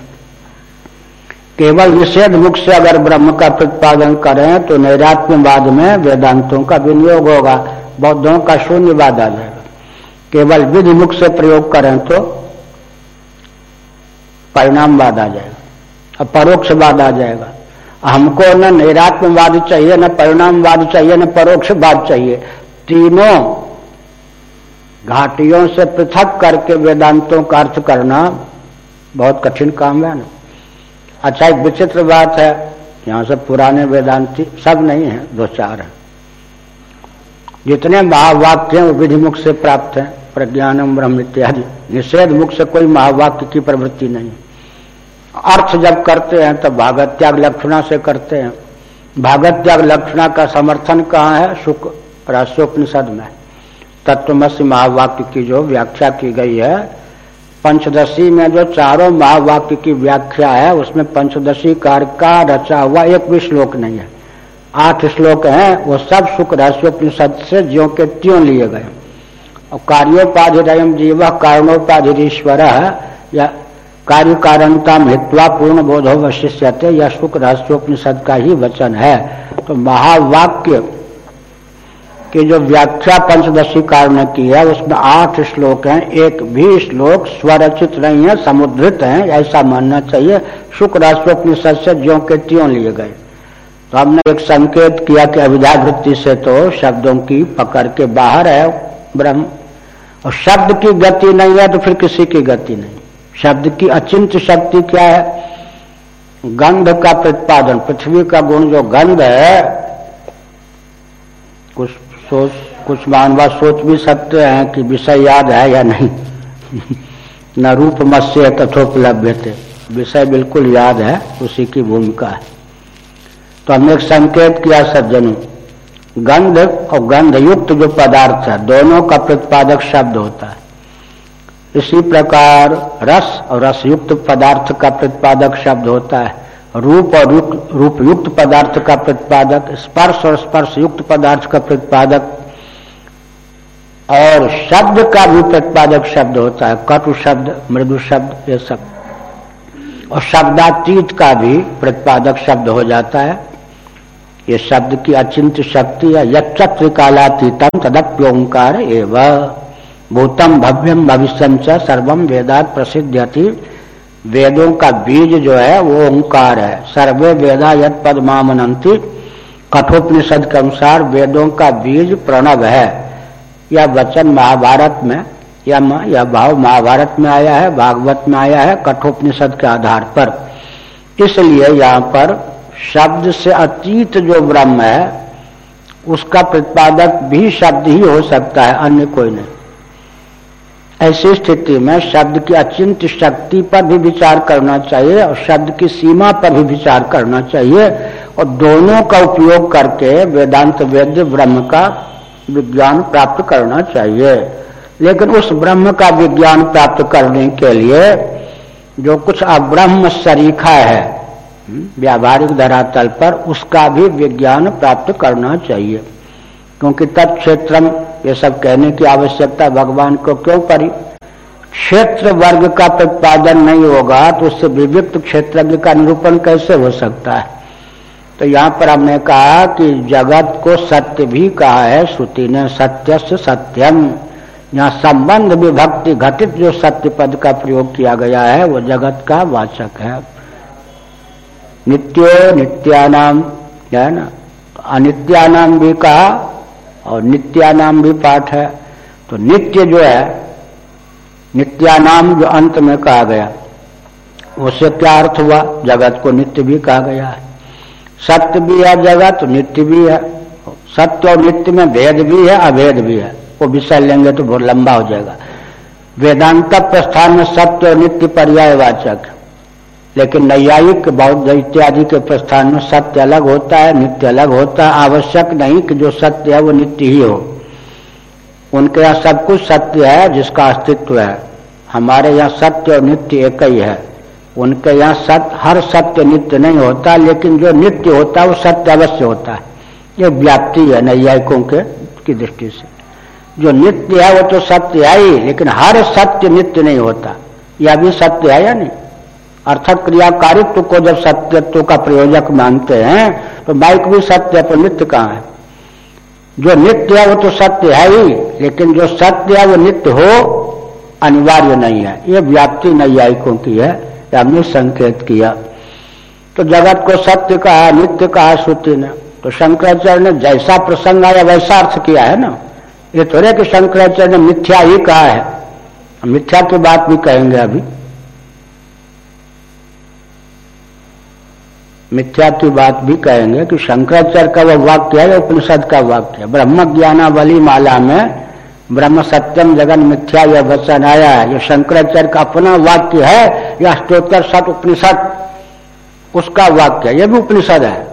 केवल निषेध मुख से अगर ब्रह्म का प्रतिपादन करें तो नैरात्म्यवाद में वेदांतों का विनियोग होगा। बौद्धों का शून्यवाद आ जाएगा। केवल विधि मुख से प्रयोग करें तो परिणामवाद आ जाएगा परोक्षवाद आ जाएगा। हमको न निरात्मवाद चाहिए, न परिणामवाद चाहिए, न परोक्षवाद चाहिए। तीनों घाटियों से पृथक करके वेदांतों का अर्थ करना बहुत कठिन काम है ना। अच्छा एक विचित्र बात है, यहाँ से पुराने वेदांती सब नहीं है, दो चार है। जितने महावाक्य हैं, वो विधि मुख से प्राप्त है, प्रज्ञानम ब्रह्म इत्यादि। निषेध मुख से कोई महावाक्य की प्रवृत्ति नहीं। अर्थ जब करते हैं तो भागत त्याग लक्षणा से करते हैं। भागत त्याग लक्षणा का समर्थन कहाँ है? सुख राष्ट्रोपनिषद में। तत्वमसी महावाक्य की जो व्याख्या की गई है, पंचदशी में जो चारों महावाक्य की व्याख्या है, उसमें पंचदशी कार का रचा हुआ एक भी श्लोक नहीं है। आठ श्लोक हैं, वो सब सुख रहस्योपनिषद से ज्यो के त्यों लिए गए। और कार्योपाधिरयम जीव कारणोपाधि कारणोपाधिरीश्वर, या कार्य कारणता हित्वा पूर्ण बोधो वशिष्यते यह सुख रहस्योपनिषद का ही वचन है। तो महावाक्य कि जो व्याख्या पंचदशी कार ने की है, उसमें आठ श्लोक हैं, एक भी श्लोक स्वरचित नहीं है, समुद्रित है, ऐसा मानना चाहिए। शुक्र राष्ट्रोपनिषद से ज्यो के त्यों लिए गए। तो हमने एक संकेत किया कि अविधावृत्ति से तो शब्दों की पकड़ के बाहर है ब्रह्म। और शब्द की गति नहीं है तो फिर किसी की गति नहीं। शब्द की अचिंत शक्ति क्या है? गंध का प्रतिपादन, पृथ्वी का गुण जो गंध है, कुछ सोच, कुछ मानवा सोच भी सकते हैं कि विषय याद है या नहीं। न रूप मत्स्य तथोपलब्ध थे विषय बिल्कुल याद है, उसी की भूमिका है। तो हमने एक संकेत किया सज्जनों, गंध और गंध युक्त जो पदार्थ है, दोनों का प्रतिपादक शब्द होता है। इसी प्रकार रस और रसयुक्त पदार्थ का प्रतिपादक शब्द होता है। रूप और रूप युक्त पदार्थ का प्रतिपादक, स्पर्श और स्पर्श युक्त पदार्थ का प्रतिपादक और शब्द का भी प्रतिपादक शब्द होता है। कटु शब्द, मृदु शब्द, ये सब। और शब्दातीत का भी प्रतिपादक शब्द हो जाता है। ये शब्द की अचिंत शक्ति है यत्र कालातीतम तदप्योंकार एवं। भूतम भव्यम भविष्य सर्वम वेदात प्रसिद्ध वेदों का बीज जो है, वो ओंकार है। सर्वे वेदा यद पद मामनंती कठोपनिषद के अनुसार वेदों का बीज प्रणव है। यह वचन महाभारत में या यह भाव महाभारत में आया है, भागवत में आया है, कठोपनिषद के आधार पर। इसलिए यहाँ पर शब्द से अतीत जो ब्रह्म है, उसका प्रतिपादक भी शब्द ही हो सकता है, अन्य कोई नहीं। ऐसी स्थिति में शब्द की अचिंत शक्ति पर भी विचार करना चाहिए और शब्द की सीमा पर भी विचार करना चाहिए और दोनों का उपयोग करके वेदांत वेद ब्रह्म का विज्ञान प्राप्त करना चाहिए। लेकिन उस ब्रह्म का विज्ञान प्राप्त करने के लिए जो कुछ अब्रह्म सरीखा है हम्म, व्यावहारिक धरातल पर उसका भी विज्ञान प्राप्त करना चाहिए। क्योंकि तत्क्षेत्रम ये सब कहने की आवश्यकता भगवान को क्यों पड़ी? क्षेत्र वर्ग का प्रतिपादन नहीं होगा तो उससे विविक्त क्षेत्र का निरूपण कैसे हो सकता है? तो यहाँ पर हमने कहा कि जगत को सत्य भी कहा है, श्रुति ने सत्य से सत्यम। यहाँ संबंध विभक्ति घटित जो सत्य पद का प्रयोग किया गया है, वो जगत का वाचक है। नित्यो नित्यानाम है ना? अनित्यानाम भी कहा और नित्यानाम भी पाठ है। तो नित्य जो है नित्यानाम जो अंत में कहा गया, उससे क्या अर्थ हुआ? जगत को नित्य भी कहा गया है। सत्य भी है जगत, नित्य भी है। सत्य और नित्य में भेद भी है, अभेद भी है। वो विषय लेंगे तो बहुत लंबा हो जाएगा। वेदांत प्रस्थान में सत्य और नित्य पर्यायवाचक। लेकिन नैयायिक, बौद्ध इत्यादि के प्रस्थान में सत्य अलग होता है, नित्य अलग होता है। आवश्यक नहीं कि जो सत्य है वो नित्य ही हो। उनके यहाँ सब कुछ सत्य है, जिसका अस्तित्व है। हमारे यहाँ सत्य और नित्य एक ही है। उनके यहाँ सत्य हर सत्य नित्य नहीं होता, लेकिन जो नित्य होता है, वो सत्य अवश्य होता है। ये व्याप्ति है नैयायिकों के, की दृष्टि से। जो नित्य है, वो तो सत्य है ही, लेकिन हर सत्य नित्य नहीं होता। यह भी सत्य है या नहीं? अर्थात क्रियाकारित्व को जब सत्यत्व का प्रयोजक मानते हैं तो बाइक भी सत्य है तो नित्य कहाँ है? जो नित्य है, वो तो सत्य है ही, लेकिन जो सत्य है, वो नित्य हो, अनिवार्य नहीं है। ये व्याप्ति नैयायिकों की है हमने संकेत किया। तो जगत को सत्य कहा नित्य कहा श्रुति ने। तो शंकराचार्य ने जैसा प्रसंग आया, वैसा अर्थ किया है ना? ये थोड़े कि शंकराचार्य ने मिथ्या ही कहा है। मिथ्या की बात भी कहेंगे अभी। मिथ्या की बात भी कहेंगे कि शंकराचार्य का वह वाक्य है या उपनिषद का वाक्य है। ब्रह्म ज्ञानावली माला में ब्रह्म सत्यम जगन मिथ्या यह वचन आया है। यह शंकराचार्य का अपना वाक्य है, या स्त्रोत्तर सत उपनिषद, उसका वाक्य यह भी उपनिषद है।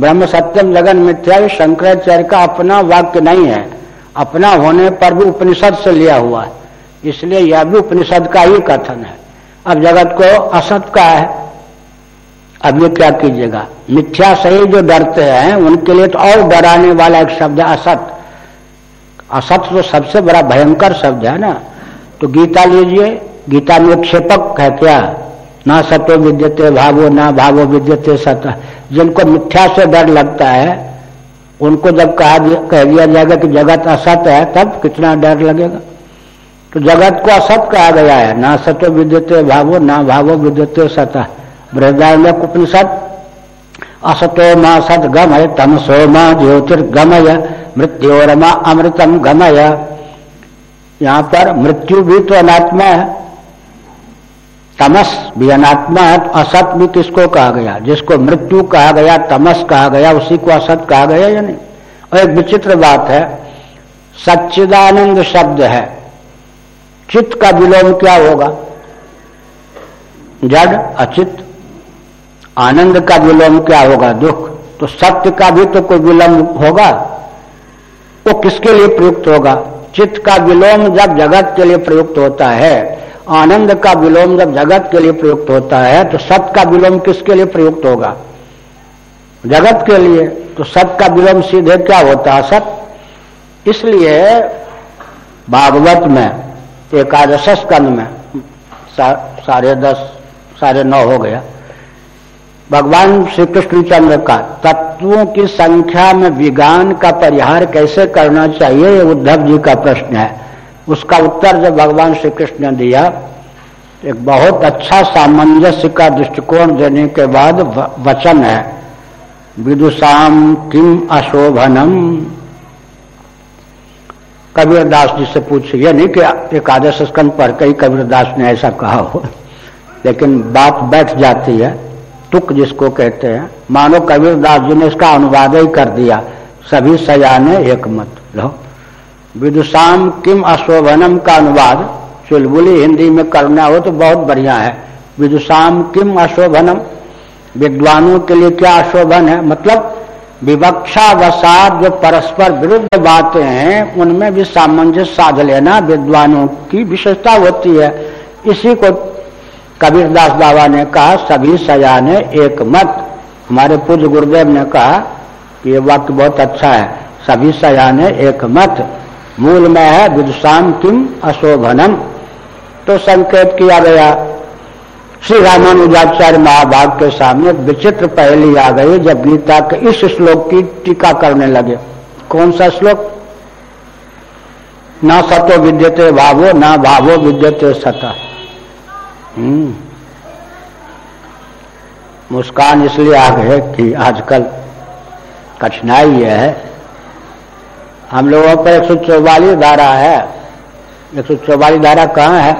ब्रह्म सत्यम जगन मिथ्या ये शंकराचार्य का अपना वाक्य नहीं है। अपना होने पर भी उपनिषद से लिया हुआ है। इसलिए यह भी उपनिषद का ही कथन है। अब जगत को असत का है। अब ये क्या कीजिएगा? मिथ्या से ही जो डरते हैं, उनके लिए तो और डराने वाला एक शब्द है असत। असत तो सबसे बड़ा भयंकर शब्द है ना? तो गीता लीजिए। गीता में क्षेपक है क्या ना सतो विद्यते, भावो ना भावो विद्यते सत। जिनको मिथ्या से डर लगता है, उनको जब कहा कह दिया जाएगा कि जगत असत है, तब कितना डर लगेगा? तो जगत को असत कहा गया है, ना सतो विद्यते, भावो ना भावो विद्यते सत। बृहदारण्य उपनिषद असतो मा सद गमय तमसो मा ज्योतिर्गमय मृत्योरमा अमृतम गमय। यहाँ पर मृत्यु भी तो अनात्मा है। तमस भी अनात्मा है तो असत भी किसको कहा गया? जिसको मृत्यु कहा गया, तमस कहा गया, उसी को असत कहा गया, या नहीं? और एक विचित्र बात है, सच्चिदानंद शब्द है। चित्त का विलोम क्या होगा? जड़ अचित आनंद का विलोम क्या होगा दुख? तो सत्य का भी तो कोई विलम्ब होगा। वो किसके लिए प्रयुक्त होगा? चित्त का विलोम जब जगत के लिए प्रयुक्त होता है आनंद का विलोम जब जगत के लिए प्रयुक्त होता है तो सत्य का विलोम किसके लिए प्रयुक्त होगा? जगत के लिए। तो सत्य का विलोम सीधे क्या होता? है सत्य इसलिए भागवत में एकादश स्कंद में सा, साढ़े दस साढ़े नौ हो गया। भगवान श्री कृष्ण चंद्र का, तत्वों की संख्या में विज्ञान का परिहार कैसे करना चाहिए, ये उद्धव जी का प्रश्न है। उसका उत्तर जब भगवान श्री कृष्ण ने दिया, एक बहुत अच्छा सामंजस्य का दृष्टिकोण देने के बाद वचन है विदुषाम किम अशोभनम? कबीरदास जी से पूछे ये नहीं कि एकादश स्कंद पर कई कबीरदास ने ऐसा कहा हो, लेकिन बात बैठ जाती है। तुक जिसको कहते हैं, मानो कबीर दास जी ने इसका अनुवाद ही कर दिया। सभी सजाने एक मत लो। विदुषाम किम अशोभनम का अनुवाद, चुलबुली हिंदी में करना हो तो बहुत बढ़िया है। विदुषाम किम अशोभनम विद्वानों के लिए क्या अशोभन है? मतलब विवक्षा वसाद जो परस्पर विरुद्ध बातें हैं, उनमें भी सामंजस्य साध लेना विद्वानों की विशेषता होती है। इसी को कबीरदास बाबा ने कहा, सभी सजा ने एक मत हमारे पूज्य गुरुदेव ने कहा कि ये वाक्य बहुत अच्छा है। सभी सजा ने एक मत मूल में है विदुषाम किम अशोभनम। तो संकेत किया गया, श्री रामानुजाचार्य महाभाग के सामने विचित्र पहली आ गई जब गीता के इस श्लोक की टीका करने लगे। कौन सा श्लोक? ना सतो विद्यते भावो, ना भावो विद्यते सत। मुस्कान इसलिए आ गए कि आजकल कठिनाई यह है। हम लोगों पर एक सौ चौवालीस धारा है। एक सौ चौवालीस धारा कहाँ है?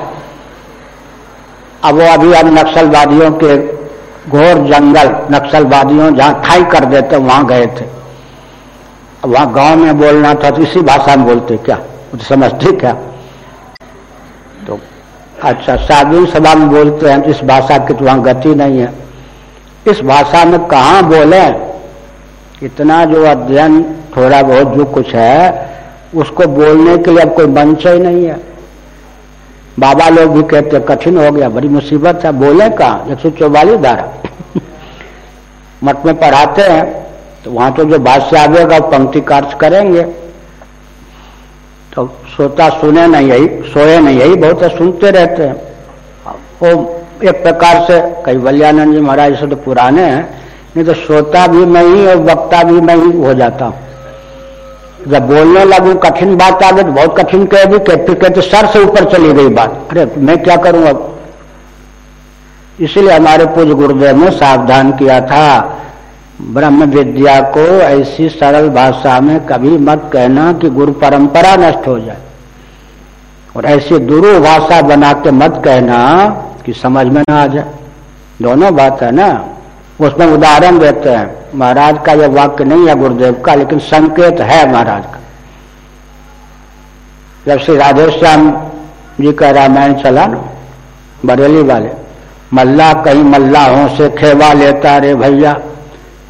अब वो अभी हम नक्सलवादियों के घोर जंगल, नक्सलवादियों जहाँ ठाई कर देते, वहाँ गए थे। वहाँ गाँव में बोलना था तो इसी भाषा में बोलते, क्या? तो समझते क्या? अच्छा साधु सभा में बोलते हैं तो इस भाषा की तो वहाँ गति नहीं है। इस भाषा में कहा बोले? इतना जो अध्ययन थोड़ा बहुत जो कुछ है, उसको बोलने के लिए अब कोई मंच ही नहीं है। बाबा लोग भी कहते कठिन हो गया, बड़ी मुसीबत है। बोले कहा? एक सौ चौवालीस धारा मठ में पढ़ाते हैं तो वहाँ तो जो भाष्य आवेगा पंक्ति कार्य करेंगे तो सोता सुने नहीं, यही सोए नहीं, यही बहुत सुनते रहते हैं। वो एक प्रकार से, कई वल्यानंद जी महाराज से तो पुराने हैं, नहीं तो श्रोता भी मैं ही और वक्ता भी मैं ही हो जाता हूँ। जब बोलने लगू, कठिन बात आ गई तो बहुत कठिन कह दी, कहते कहते सर से ऊपर चली गई बात। अरे, मैं क्या करूँ अब? इसलिए हमारे पूज गुरुदेव ने सावधान किया था, ब्रह्म विद्या को ऐसी सरल भाषा में कभी मत कहना कि गुरु परंपरा नष्ट हो जाए। और ऐसी दुरु भाषा बना के मत कहना कि समझ में ना आ जाए। दोनों बात है ना? उसमें उदाहरण देते हैं। महाराज का यह वाक्य नहीं है गुरुदेव का, लेकिन संकेत है महाराज का। जब श्री राधेश्याम जी का रामायण चला ना बरेली वाले, मल्ला कहीं मल्लाहों से खेवा लेता रे भैया।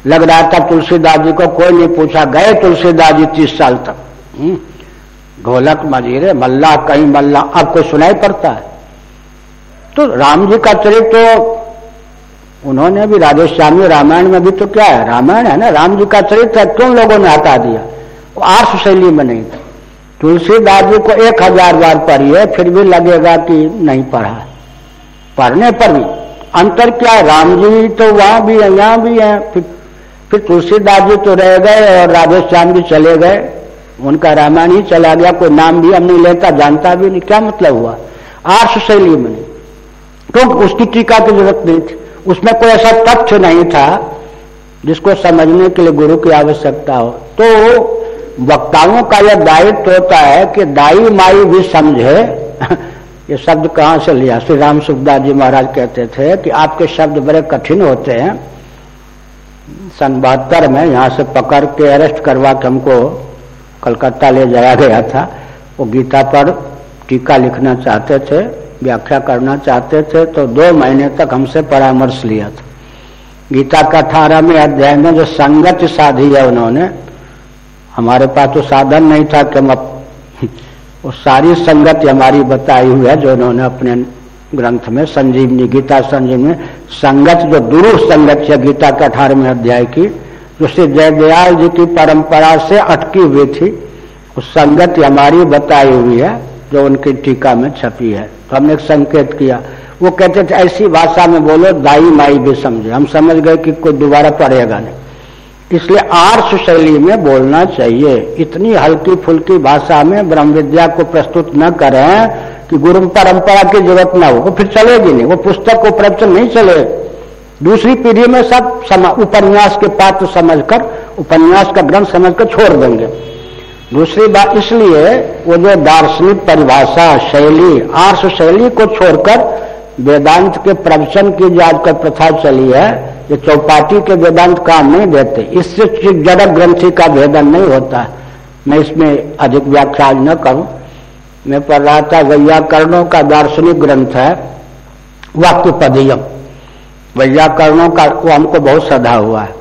लग रहा था तुलसीदास जी को कोई नहीं पूछा, गए तुलसीदास जी तीस साल तक। हम्म। ढोलक मजीरे मल्ला, कहीं मल्ला कोई सुनाई पड़ता है। तो राम जी का चरित्र तो उन्होंने भी राधेश्यामी रामायण में भी तो क्या है, रामायण है ना, राम जी का चरित्र क्यों लोगों ने हटा दिया। वो आर्ष शैली में नहीं था। तुलसीदास जी को एक हज़ार बार पढ़िए, फिर भी लगेगा कि नहीं पढ़ा। पढ़ने पर भी, अंतर क्या है? राम जी तो वहाँ भी है, यहाँ भी है, फिर फिर तुलसीदास जी तो रह गए और राधेश्याम भी चले गए। उनका रामायण ही चला गया, कोई नाम भी हम नहीं लेता, जानता भी नहीं, क्या मतलब हुआ? आर्ष शैली में क्योंकि उसकी टीका की ज़रूरत नहीं थी। उसमें कोई ऐसा तथ्य नहीं था जिसको समझने के लिए गुरु की आवश्यकता हो। तो वक्ताओं का यह दायित्व होता है कि दाई माई भी समझे। ये शब्द कहाँ से लिया? श्री राम सुखदास जी महाराज कहते थे कि आपके शब्द बड़े कठिन होते हैं। सन बहत्तर में यहाँ से पकड़ के अरेस्ट करवा के हमको कलकत्ता ले जाया गया था। वो गीता पर टीका लिखना चाहते थे, व्याख्या करना चाहते थे तो दो महीने तक हमसे परामर्श लिया था। गीता का अठारहवें अध्याय में जो संगत साधी है उन्होंने, हमारे पास तो साधन नहीं था कि हम वो सारी संगति हमारी बताई हुई है जो उन्होंने अपने ग्रंथ में, संजीवनी, गीता संजीवनी, संगत जो दुरूह संगत है, गीता के अठारहवें अध्याय की। जो श्री जयदयाल जी की परंपरा से अटकी हुई थी उस संगति हमारी बताई हुई है, जो उनकी टीका में छपी है। तो हमने एक संकेत किया। वो कहते थे, ऐसी भाषा में बोलो, दाई माई भी समझे। हम समझ गए कि कोई दोबारा पढ़ेगा नहीं। इसलिए आर्ष शैली में बोलना चाहिए। इतनी हल्की फुल्की भाषा में ब्रह्म विद्या को प्रस्तुत न करें कि गुरु परंपरा की ज़रूरत ना हो। वो फिर चलेगी नहीं। वो पुस्तक को प्रवचन नहीं चले। दूसरी पीढ़ी में सब उपन्यास के पात्र समझकर, उपन्यास का ग्रंथ समझकर छोड़ देंगे। दूसरी बात इसलिए, वो जो दार्शनिक परिभाषा शैली, आर्ष शैली को छोड़कर वेदांत के प्रवचन की जो आजकल प्रथा चली है, ये चौपाटी के वेदांत काम नहीं देते। इससे जड़ ग्रंथि का भेदन नहीं होता। मैं इसमें अधिक व्याख्या न करूँ। मैं पढ़ रहा था, वैयाकरणों का दार्शनिक ग्रंथ है वाक्य पदियम वैयाकरणों का वो हमको बहुत सदा हुआ है।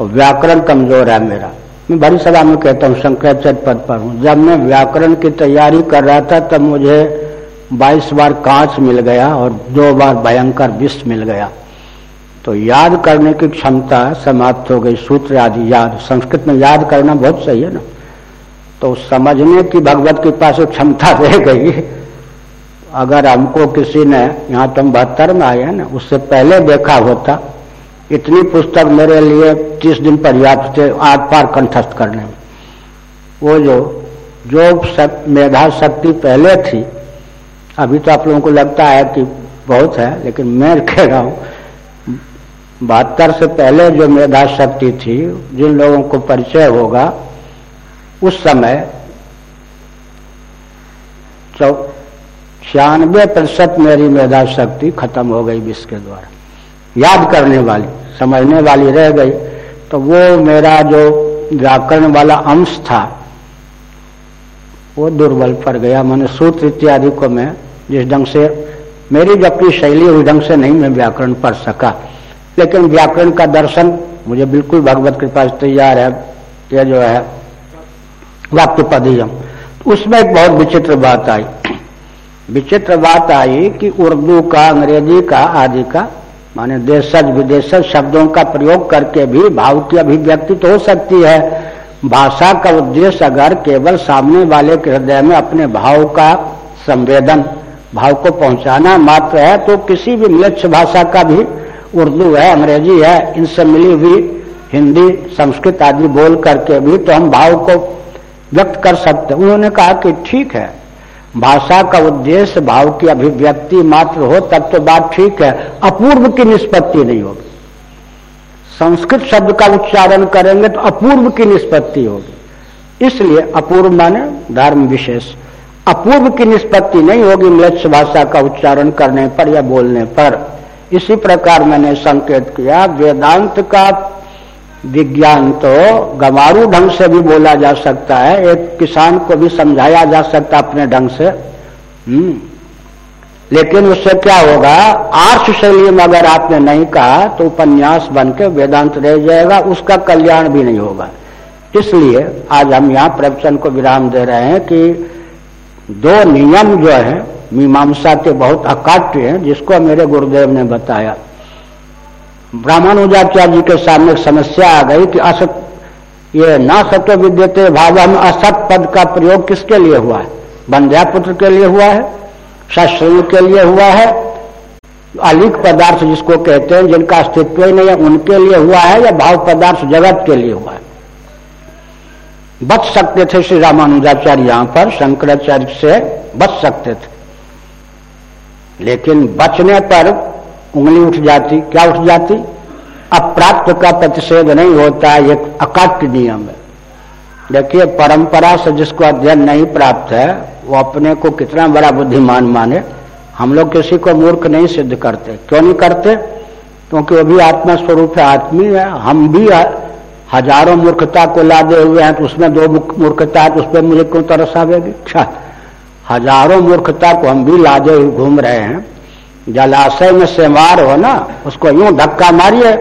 और व्याकरण कमज़ोर है मेरा। मैं बड़ी सभा में कहता हूँ शंकराचार्य पद पर हूँ। जब मैं व्याकरण की तैयारी कर रहा था, तब मुझे बाईस बार कांच मिल गया और दो बार भयंकर विष मिल गया। तो याद करने की क्षमता समाप्त हो गई। सूत्र आदि याद, संस्कृत में याद करना बहुत सही है ना। तो समझने की भगवत कृपा से क्षमता रह गई। अगर हमको किसी ने, यहाँ तो बहत्तर में आए हैं ना, उससे पहले देखा होता, इतनी पुस्तक मेरे लिए तीस दिन पर्याप्त थे, आठ पार कंठस्थ करने में। वो जो जो मेधा शक्ति पहले थी, अभी तो आप लोगों को लगता है कि बहुत है, लेकिन मैं कह रहा हूँ, बहत्तर से पहले जो मेधा शक्ति थी, जिन लोगों को परिचय होगा, उस समय छियानवे प्रतिशत मेरी मेधा शक्ति खत्म हो गई विश्व के द्वारा। याद करने वाली, समझने वाली रह गई। तो वो मेरा जो व्याकरण वाला अंश था, वो दुर्बल पड़ गया। मैंने सूत्र इत्यादि को मैं जिस ढंग से, मेरी जो अपनी शैली उस ढंग से नहीं मैं व्याकरण पढ़ सका। लेकिन व्याकरण का दर्शन, मुझे बिल्कुल भगवत कृपा से तैयार है, यह जो है वाक्य पदियम उसमें एक बहुत विचित्र बात आई। विचित्र बात आई कि उर्दू का, अंग्रेज़ी का, आदि का, माने देशज विदेशज शब्दों का प्रयोग करके भी भाव की अभिव्यक्ति तो हो सकती है। भाषा का उद्देश्य अगर केवल सामने वाले के हृदय में अपने भाव का संवेदन, भाव को पहुंचाना मात्र है तो किसी भी मिलक्ष भाषा का भी उर्दू है, अंग्रेज़ी है, इनसे मिली हुई हिंदी, संस्कृत आदि बोल करके भी तो हम भाव को व्यक्त कर सकते उन्होंने कहा कि ठीक है भाषा का उद्देश्य, भाव की अभिव्यक्ति मात्र हो, तब तो बात ठीक है। अपूर्व की निष्पत्ति नहीं होगी। संस्कृत शब्द का उच्चारण करेंगे तो अपूर्व की निष्पत्ति होगी। इसलिए अपूर्व माने धर्म विशेष। अपूर्व की निष्पत्ति नहीं होगी मृत्य भाषा का उच्चारण करने पर या बोलने पर। इसी प्रकार मैंने संकेत किया, वेदांत का विज्ञान तो गमारू ढंग से भी बोला जा सकता है, एक किसान को भी समझाया जा सकता अपने ढंग से। हम्म। लेकिन उससे क्या होगा, आर्ष शैली में अगर आपने नहीं कहा तो उपन्यास बन के वेदांत रह जाएगा, उसका कल्याण भी नहीं होगा। इसलिए आज हम यहाँ प्रवचन को विराम दे रहे हैं कि दो नियम जो है, मीमांसा के बहुत अकाट्य हैं, जिसको मेरे गुरुदेव ने बताया। ब्राह्मणोजाचार्य जी के सामने समस्या आ गई कि असत, ये ना सत्य विद्यते भाव में असत पद का प्रयोग किसके लिए हुआ है? बंध्या पुत्र के लिए हुआ है? शस्त्र के लिए हुआ है? अलिक पदार्थ जिसको कहते हैं, जिनका अस्तित्व ही नहीं है, उनके लिए हुआ है या भाव पदार्थ जगत के लिए हुआ है? बच सकते थे श्री रामानुजाचार्य यहाँ पर, शंकराचार्य से बच सकते थे। लेकिन बचने पर उंगली उठ जाती, क्या उठ जाती? अप्राप्त का प्रतिषेध नहीं होता एक अकाट्य नियम है। देखिए, परंपरा से जिसको अध्ययन नहीं प्राप्त है, वो अपने को कितना बड़ा बुद्धिमान माने। हम लोग किसी को मूर्ख नहीं सिद्ध करते। क्यों नहीं करते? क्योंकि वो भी आत्मा स्वरूप है आत्मी है। हम भी हज़ारों मूर्खता को लादे हुए हैं तो उसमें दो मूर्खता है तो उस पर मुझे क्यों तरस आवेगी? हज़ारों मूर्खता को हम भी लादे हुए, घूम रहे हैं। जलाशय में सेवार हो ना, उसको यूँ धक्का मारिए,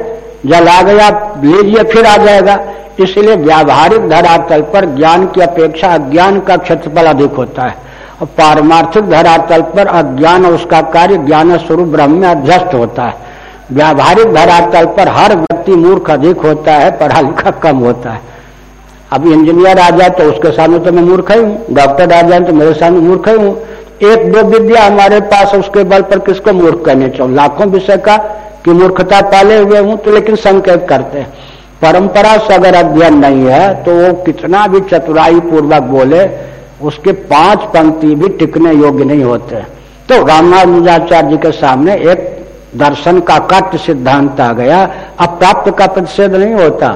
जल आ गया, लीजिए, फिर आ जाएगा। इसलिए व्यावहारिक धरातल पर ज्ञान की अपेक्षा, अज्ञान का क्षेत्रफल अधिक होता है। और पारमार्थिक धरातल पर अज्ञान और उसका कार्य ज्ञान स्वरूप ब्रह्म में अध्यस्त होता है। व्यावहारिक धरातल पर हर व्यक्ति मूर्ख अधिक होता है पढ़ा लिखा कम होता है। अब इंजीनियर आ जाए तो उसके सामने तो मैं मूर्ख ही हूँ, डॉक्टर आ जाए तो मेरे सामने मूर्ख ही हूँ। एक दो विद्या हमारे पास, उसके बल पर किसको मूर्ख कहने चाहूँ लाखों विषय का कि मूर्खता पाले हुए हूँ तो लेकिन संकेत करते हैं। परंपरा से अगर अध्ययन नहीं है तो वो कितना भी चतुराई पूर्वक बोले, उसके पाँच पंक्ति भी टिकने योग्य नहीं होते तो रामानुजाचार्य जी के सामने एक दर्शन का कट सिद्धांत आ गया। अप्राप्त का प्रतिषेध नहीं होता।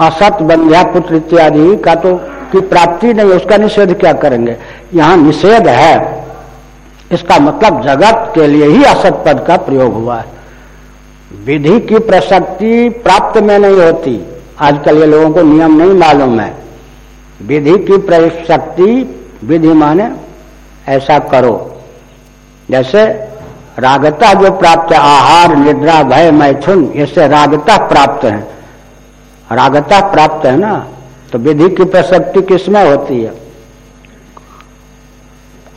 असत बंध्या पुत्र इत्यादि का तो की प्राप्ति नहीं, उसका निषेध क्या करेंगे? यहाँ निषेध है। इसका मतलब जगत के लिए ही असत पद का प्रयोग हुआ है। विधि की प्रसक्ति प्राप्त में नहीं होती। आजकल ये लोगों को नियम नहीं मालूम है। विधि की प्रसक्ति, विधि माने ऐसा करो। जैसे रागता जो प्राप्त है, आहार, निद्रा, भय, मैथुन, इससे रागता प्राप्त है। रागता प्राप्त है ना? तो विधि की प्रसक्ति किसमें होती है?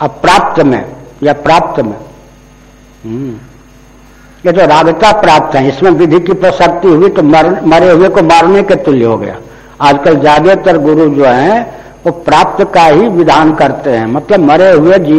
अप्राप्त में या प्राप्त में? हम्म। ये तो रागता प्राप्त है इसमें विधि की प्रसक्ति हुई तो मर, मरे हुए को मारने के तुल्य हो गया। आजकल ज़्यादातर गुरु जो हैं वो प्राप्त का ही विधान करते हैं। मतलब मरे हुए जीव